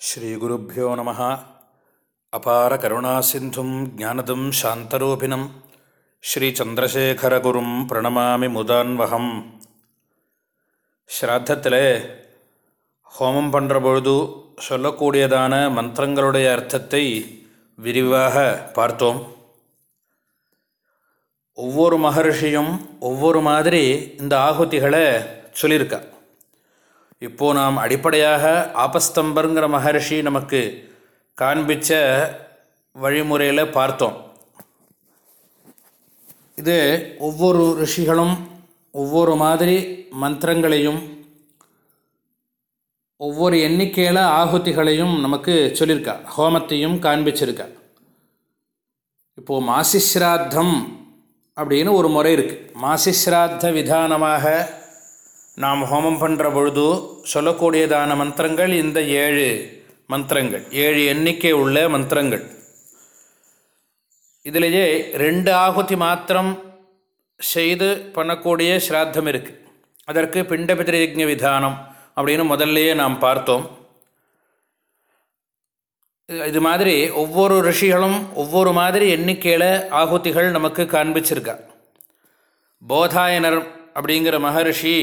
ஸ்ரீகுருப்போ நம அபார கருணாசிந்தும் ஜானதம் சாந்தரூபிணம். ஸ்ரீச்சந்திரசேகரகுரும் பிரணமாமி முதான்வகம். ஸ்ராத்தத்தில் ஹோமம் பண்ணுற பொழுது சொல்லக்கூடியதான மந்திரங்களுடைய அர்த்தத்தை விரிவாக பார்த்தோம். ஒவ்வொரு மகர்ஷியும் ஒவ்வொரு மாதிரி இந்த ஆகுதிகளை சொல்லியிருக்கா. இப்போது நாம் அடிப்படையாக ஆபஸ்தம்பருங்கிற மகர்ஷி நமக்கு காண்பித்த வழிமுறையில் பார்த்தோம். இது ஒவ்வொரு ரிஷிகளும் ஒவ்வொரு மாதிரி மந்திரங்களையும் ஒவ்வொரு எண்ணிக்கையில் ஆகுதிகளையும் நமக்கு சொல்லியிருக்கா ஹோமத்தையும் காண்பிச்சிருக்கா. இப்போது மாசிஸ்ராத்தம் அப்படின்னு ஒரு முறை இருக்குது மாசிஸ்ராத்த விதானமாக நாம் ஹோமம் பண்ணுற பொழுது சொல்லக்கூடியதான மந்திரங்கள் இந்த ஏழு மந்திரங்கள். ஏழு எண்ணிக்கை உள்ள மந்திரங்கள். இதிலேயே ரெண்டு ஆகுதி மாத்திரம் செய்து பண்ணக்கூடிய ஸ்ராத்தம் இருக்குது அதற்கு பிண்டபிதிரயஜ விதானம் அப்படின்னு முதல்லையே நாம் பார்த்தோம். இது மாதிரி ஒவ்வொரு ரிஷிகளும் ஒவ்வொரு மாதிரி எண்ணிக்கையில் ஆகுதிகள் நமக்கு காண்பிச்சிருக்கா. போதாயனர் அப்படிங்கிற மகரிஷி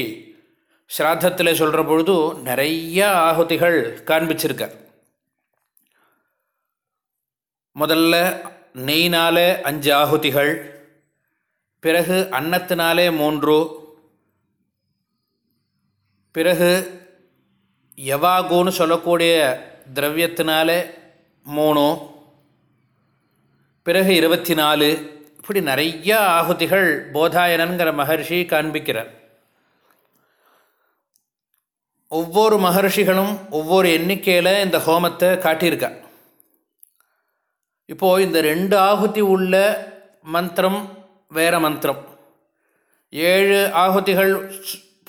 ஸ்ராத்தத்தில் சொல்கிற பொழுது நிறைய ஆகுதிகள் காண்பிச்சிருக்கார் முதல்ல நெய்னாலே அஞ்சு ஆகுதிகள் பிறகு அன்னத்தினாலே மூன்று பிறகு யவாகுன்னு சொல்லக்கூடிய திரவியத்தினாலே மூணு பிறகு இருபத்தி நாலு. இப்படி நிறையா ஆகுதிகள் போதாயனங்கிற மகர்ஷி காண்பிக்கிறார். ஒவ்வொரு மகர்ஷிகளும் ஒவ்வொரு எண்ணிக்கையில் இந்த ஹோமத்தை காட்டியிருக்கா. இப்போது இந்த ரெண்டு ஆகுதி உள்ள மந்திரம் வேறு மந்திரம். ஏழு ஆகுதிகள்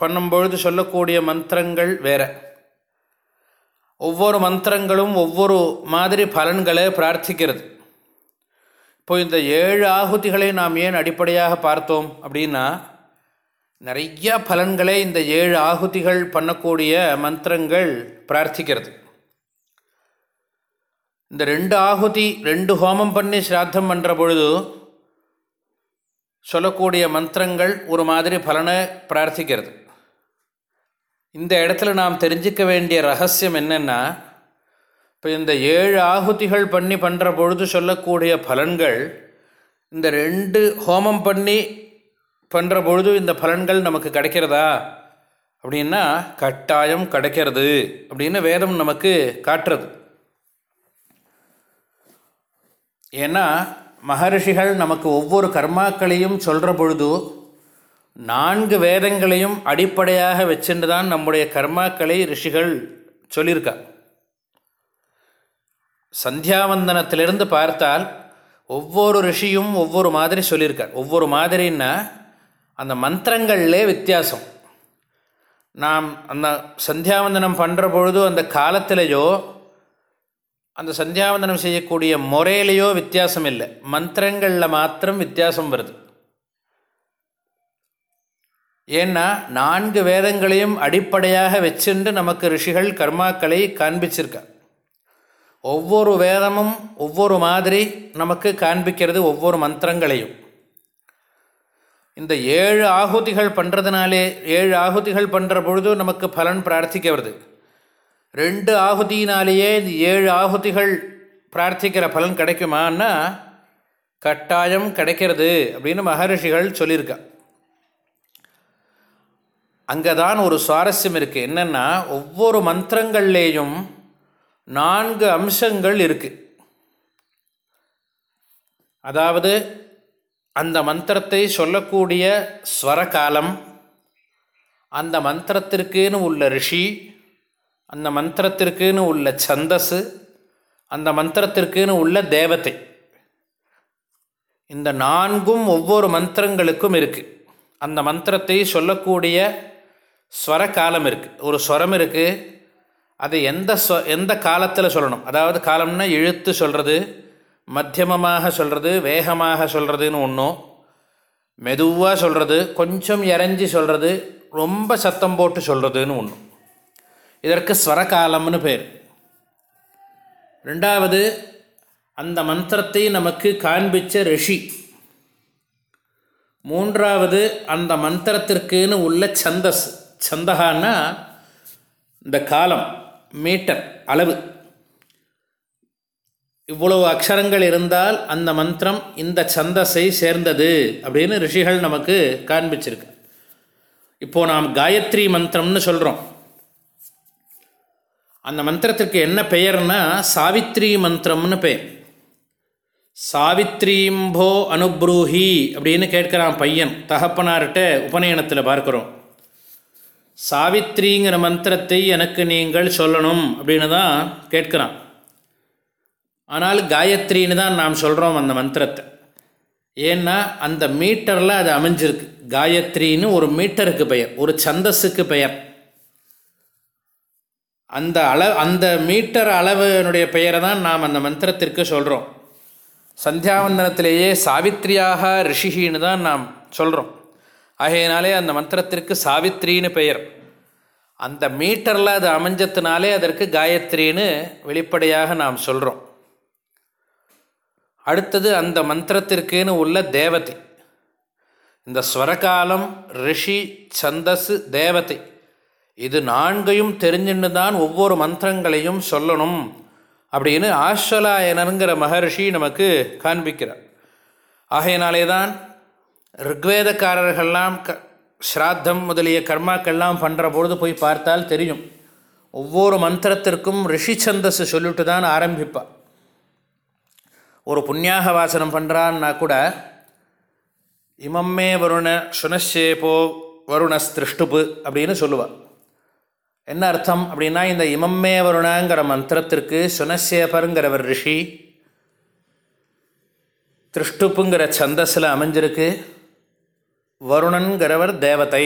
பண்ணும்பொழுது சொல்லக்கூடிய மந்திரங்கள் வேறு. ஒவ்வொரு மந்திரங்களும் ஒவ்வொரு மாதிரி பலன்களை பிரார்த்திக்கிறது. இப்போ இந்த ஏழு ஆகுதிகளை நாம் ஏன் அடிப்படையாக பார்த்தோம் அப்படின்னா நிறைய பலன்களை இந்த ஏழு ஆகுதிகள் பண்ணக்கூடிய மந்திரங்கள் பிரார்த்திக்கிறது. இந்த ரெண்டு ஆகுதி ரெண்டு ஹோமம் பண்ணி ஸ்ராத்தம் பண்ணுற பொழுது சொல்லக்கூடிய மந்திரங்கள் ஒரு மாதிரி பலனை பிரார்த்திக்கிறது. இந்த இடத்துல நாம் தெரிஞ்சிக்க வேண்டிய ரகசியம் என்னென்னா இப்போ இந்த ஏழு ஆகுதிகள் பண்ணி பண்ணுற பொழுது சொல்லக்கூடிய பலன்கள் இந்த ரெண்டு ஹோமம் பண்ணி பண்ணுற பொழுது இந்த பலன்கள் நமக்கு கிடைக்கிறதா? அப்படின்னா கட்டாயம் கிடைக்கிறது அப்படின்னு வேதம் நமக்கு காட்டுறது. ஏன்னா மகரிஷிகள் நமக்கு ஒவ்வொரு கர்மாக்களையும் சொல்கிற பொழுது நான்கு வேதங்களையும் அடிப்படையாக வச்சுட்டு தான் நம்முடைய கர்மாக்களை ரிஷிகள் சொல்லியிருக்கா. சந்தியாவந்தனத்திலிருந்து பார்த்தால் ஒவ்வொரு ரிஷியும் ஒவ்வொரு மாதிரி சொல்லியிருக்கார் ஒவ்வொரு மாதிரின்னா அந்த மந்திரங்கள்லே வித்தியாசம். நாம் அந்த சந்தியாவந்தனம் பண்ணுற பொழுது அந்த காலத்திலேயோ அந்த சந்தியாவந்தனம் செய்யக்கூடிய முறையிலேயோ வித்தியாசம் இல்லை. மந்திரங்களில் மாத்திரம் வித்தியாசம் வருது. ஏன்னா நான்கு வேதங்களையும் அடிப்படையாக வச்சுண்டு நமக்கு ரிஷிகள் கர்மாக்களை காண்பிச்சிருக்கா. ஒவ்வொரு வேதமும் ஒவ்வொரு மாதிரி நமக்கு காண்பிக்கிறது ஒவ்வொரு மந்திரங்களையும். இந்த ஏழு ஆகுதிகள் பண்ணுறதுனாலே ஏழு ஆகுதிகள் பண்ணுற பொழுது நமக்கு பலன் பிரார்த்திக்க வருது. ரெண்டு ஆகுதியினாலேயே இந்த ஏழு ஆகுதிகள் பிரார்த்திக்கிற பலன் கிடைக்குமான்னா கட்டாயம் கிடைக்கிறது அப்படின்னு மகரிஷிகள் சொல்லியிருக்கா. அங்கே தான் ஒரு சுவாரஸ்யம் இருக்குது என்னென்னா ஒவ்வொரு மந்திரங்கள்லேயும் நான்கு அம்சங்கள் இருக்குது அதாவது அந்த மந்திரத்தை சொல்லக்கூடிய ஸ்வர காலம் அந்த மந்திரத்திற்குன்னு உள்ள ரிஷி அந்த மந்திரத்திற்குன்னு உள்ள சந்தஸு அந்த மந்திரத்திற்குன்னு உள்ள தேவதை. இந்த நான்கும் ஒவ்வொரு மந்திரங்களுக்கும் இருக்குது அந்த மந்திரத்தை சொல்லக்கூடிய ஸ்வர காலம் இருக்குது ஒரு ஸ்வரம் இருக்குது அதை எந்த ஸ்வ எந்த காலத்தில் சொல்லணும்? அதாவது காலம்னா இழுத்து சொல்கிறது மத்தியமமாக சொல்கிறது வேகமாக சொல்கிறதுன்னு ஒன்றும் மெதுவாக சொல்கிறது கொஞ்சம் இறஞ்சி சொல்கிறது ரொம்ப சத்தம் போட்டு சொல்கிறதுன்னு ஒன்று இதற்கு ஸ்வரகாலம்னு பேர். ரெண்டாவது அந்த மந்திரத்தை நமக்கு காண்பிச்ச ரிஷி. மூன்றாவது அந்த மந்திரத்திற்குன்னு உள்ள சந்தஸ் சந்தகான்னா இந்த காலம் மீட்டர் அளவு. இவ்வளவு அக்ஷரங்கள் இருந்தால் அந்த மந்திரம் இந்த சந்தஸை சேர்ந்தது அப்படின்னு ரிஷிகள் நமக்கு காண்பிச்சிருக்கு. இப்போது நாம் காயத்ரி மந்திரம்னு சொல்கிறோம் அந்த மந்திரத்திற்கு என்ன பெயர்னா சாவித்ரி மந்திரம்னு பெயர். சாவித்ரீம்போ அனுப்ரூஹி அப்படின்னு கேட்குறான் பையன். தகப்பனார்கிட்ட உபநயனத்தில் பார்க்குறோம். சாவித்ரிங்கிற மந்திரத்தை எனக்கு நீங்கள் சொல்லணும் அப்படின்னு தான் கேட்குறான். ஆனால் காயத்ரின்னு தான் நாம் சொல்கிறோம் அந்த மந்திரத்தை. ஏன்னா அந்த மீட்டரில் அது அமைஞ்சிருக்கு. காயத்ரின்னு ஒரு மீட்டருக்கு பெயர் ஒரு சந்தஸுக்கு பெயர். அந்த அளவு அந்த மீட்டர் அளவினுடைய பெயரை தான் நாம் அந்த மந்திரத்திற்கு சொல்கிறோம் சந்தியாவந்தனத்திலேயே சாவித்ரியாக ரிஷிகின்னு தான் நாம் சொல்கிறோம் ஆகையினாலே அந்த மந்திரத்திற்கு சாவித்ரின்னு பெயர். அந்த மீட்டரில் அது அமைஞ்சத்தினாலே அதற்கு காயத்ரின்னு வெளிப்படையாக நாம் சொல்கிறோம் அடுத்தது அந்த மந்திரத்திற்குன்னு உள்ள தேவதை. இந்த ஸ்வரகாலம் ரிஷி சந்தஸ் தேவதை. இது நான்கையும் தெரிஞ்சுன்னு தான் ஒவ்வொரு மந்திரங்களையும் சொல்லணும் அப்படின்னு ஆஸ்வலாயனருங்கிற மகர்ஷி நமக்கு காண்பிக்கிறார். ஆகையினாலே தான் ரிக்வேதக்காரர்கள்லாம் க ஸ்ராத்தம் முதலிய கர்மாக்கள்லாம் பண்ணுற பொழுது போய் பார்த்தால் தெரியும். ஒவ்வொரு மந்திரத்திற்கும் ரிஷி சந்தஸ் சொல்லிட்டு தான் ஆரம்பிப்பாள் ஒரு புண்ணியாக வாசனம் பண்ணுறான்னா கூட இமம்மே வருண சுனஷேபோ வருணஸ் திருஷ்டுப்பு அப்படின்னு சொல்லுவாள் என்ன அர்த்தம் அப்படின்னா இந்த இமம்மே வருணங்கிற மந்திரத்திற்கு சுனசேபருங்கிறவர் ரிஷி திருஷ்டுப்புங்கிற சந்தஸில் அமைஞ்சிருக்கு வருணன்கிறவர் தேவதை.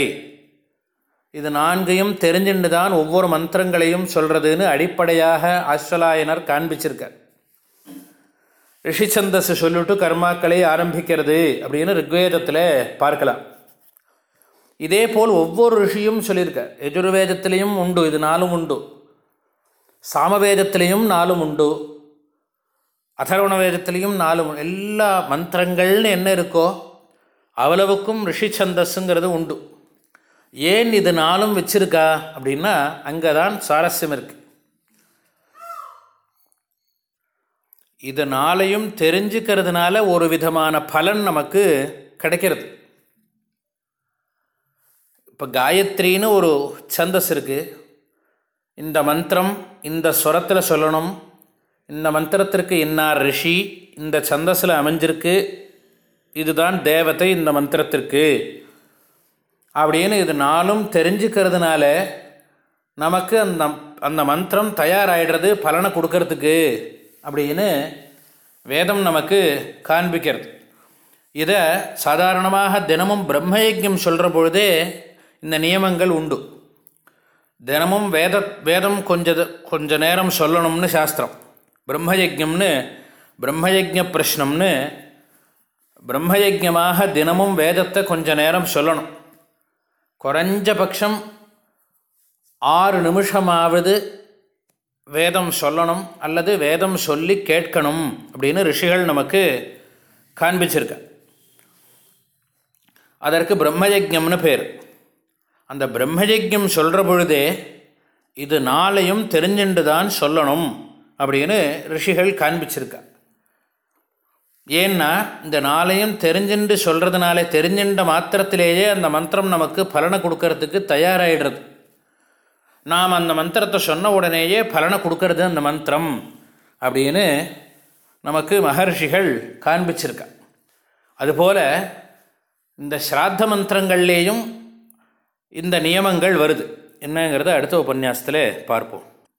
இது நான்கையும் தெரிஞ்சுட்டு தான் ஒவ்வொரு மந்திரங்களையும் சொல்கிறதுன்னு அடிப்படையாக அஸ்வலாயனர் காண்பிச்சிருக்கார். ரிஷிசந்தஸை சொல்லிட்டு கர்மாக்களை ஆரம்பிக்கிறது அப்படின்னு ரிக்வேதத்தில் பார்க்கலாம். இதே போல் ஒவ்வொரு ரிஷியும் சொல்லியிருக்கார் எஜுர்வேதத்திலையும் உண்டு இது நாளும் உண்டு. சாமவேதத்திலையும் நாளும் உண்டு. அதர்வண வேதத்திலையும் நாலு எல்லா மந்திரங்கள்னு என்ன இருக்கோ அவ்வளவுக்கும் ரிஷி சந்தஸ்ஸுங்கிறது உண்டு. ஏன் இது நாளும் வச்சிருக்கா அப்படின்னா அங்கே தான் சுவாரஸ்யம் இருக்குது இதனாலையும் தெரிஞ்சுக்கிறதுனால ஒரு விதமான பலன் நமக்கு கிடைக்கிறது. இப்போ காயத்ரின்னு ஒரு சந்தஸ் இருக்குது இந்த மந்திரம் இந்த ஸ்வரத்தில் சொல்லணும். இந்த மந்திரத்திற்கு இன்னார் ரிஷி இந்த சந்தஸில் அமைஞ்சிருக்கு. இதுதான் தேவதை இந்த மந்திரத்திற்கு. அப்படின்னு இது நாளும் தெரிஞ்சுக்கிறதுனால நமக்கு அந்த அந்த மந்திரம் தயாராகிடுறது பலனை கொடுக்கறதுக்கு. அப்படின்னு வேதம் நமக்கு காண்பிக்கிறது. இதை சாதாரணமாக தினமும் பிரம்மயஜம் சொல்கிற பொழுதே இந்த நியமங்கள் உண்டு. தினமும் வேத வேதம் கொஞ்சம் கொஞ்ச நேரம் சொல்லணும்னு சாஸ்திரம். பிரம்மயஜம்னு பிரம்மயஜ பிரஷ்னம்னு பிரம்மயஜமாக தினமும் வேதத்தை கொஞ்ச நேரம் சொல்லணும். குறைஞ்ச பட்சம் ஆறு நிமிஷமாவது வேதம் சொல்லணும் அல்லது வேதம் சொல்லி கேட்கணும் அப்படின்னு ரிஷிகள் நமக்கு காண்பிச்சிருக்க. அதற்கு பிரம்மயஜம்னு பேர். அந்த பிரம்மயஜம் சொல்கிற பொழுதே இது நாளையும் தெரிஞ்சுண்டு தான் சொல்லணும் அப்படின்னு ரிஷிகள் காண்பிச்சிருக்க. ஏன்னா இந்த நாளையும் தெரிஞ்சுண்டு சொல்கிறதுனாலே தெரிஞ்சுண்ட மாத்திரத்திலேயே அந்த மந்திரம் நமக்கு பலனை கொடுக்கறதுக்கு தயாராகிடுறது நாம் அந்த மந்திரத்தை சொன்ன உடனேயே பலனை கொடுக்கறது அந்த மந்திரம் அப்படின்னு நமக்கு மகர்ஷிகள் காண்பிச்சிருக்க அதுபோல் இந்த ஸ்ராத்த மந்திரங்கள்லேயும் இந்த நியமங்கள் வருது. என்னங்கிறத அடுத்த உபன்யாசத்தில் பார்ப்போம்.